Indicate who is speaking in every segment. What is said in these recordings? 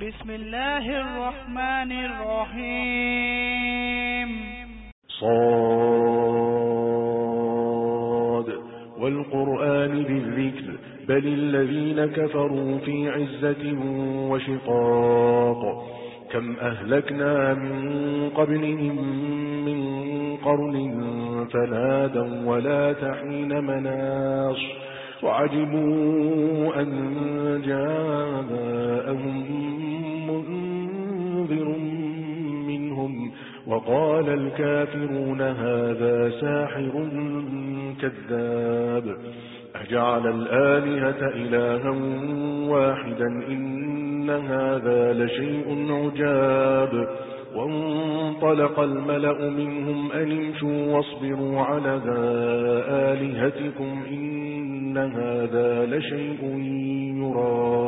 Speaker 1: بسم الله الرحمن الرحيم.
Speaker 2: صاد. والقرآن بالذكر. بل الذين كفروا في عزة وشقاق. كم أهلكنا من قبلهم من قرن فنادا ولا تحين مناص. وعجبوا أن وقال الكافرون هذا ساحر كذاب. أجعل الآلهة إلها واحدا إن هذا لشيء عجاب. وانطلق الملأ منهم أن امشوا واصبروا على آلهتكم إن هذا لشيء يراد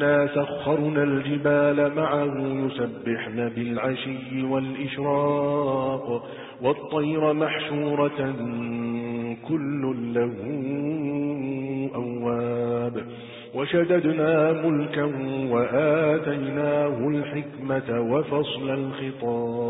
Speaker 2: إنا سخرنا الجبال معه يسبحن بالعشي والإشراق والطير محشورة كل له أواب وشددنا ملكا وآتيناه الحكمة وفصل الخطاب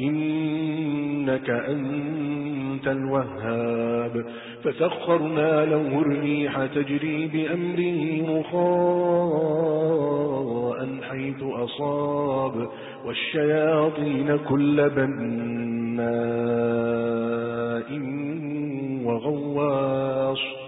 Speaker 2: إنك أنت الوهاب. فسخرنا له الريح تجري بأمره رخاء حيث أصاب. والشياطين كل بناء وغواص.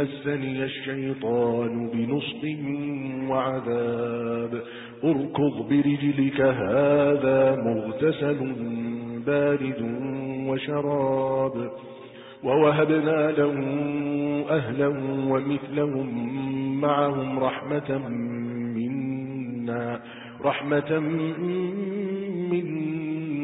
Speaker 2: مسني الشيطان بنصب وعذاب. اركض برجلك هذا مغتسل بارد وشراب. ووهبنا له أهلا ومثلهم معهم رحمة منا رحمة منا.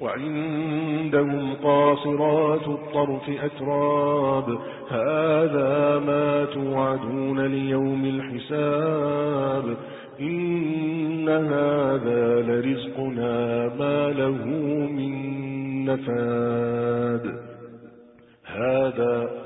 Speaker 2: وعندهم قاصرات الطرف أتراب. هذا ما توعدون ليوم الحساب. إن هذا لرزقنا ما له من نفاد. هذا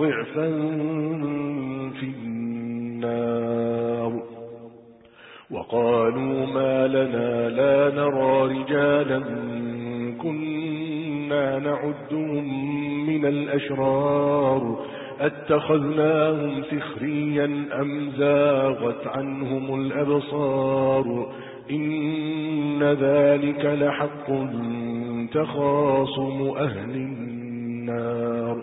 Speaker 2: ضعفا في النار. وقالوا ما لنا لا نرى رجالا كنا نعدهم من الأشرار. أتخذناهم سخريا أم زاغت عنهم الأبصار؟ إن ذلك لحق تخاصم أهل النار.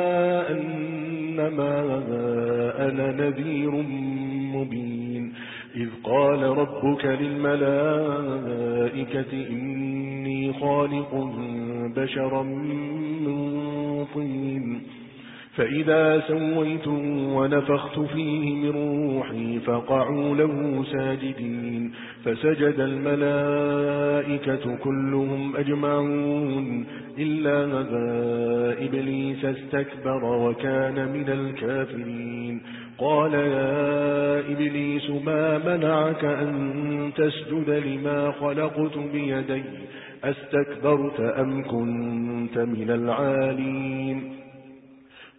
Speaker 2: أنما أنا نذير مبين. إذ قال ربك للملائكة إني خالق بشرا من طين. فإذا سويت ونفخت فيه من روحي فقعوا له ساجدين فسجد الملائكة كلهم أجمعون إلا مذا إبليس استكبر وكان من الكافرين قال يا إبليس ما منعك أن تسجد لما خلقت بيدي أستكبرت أم كنت من العالين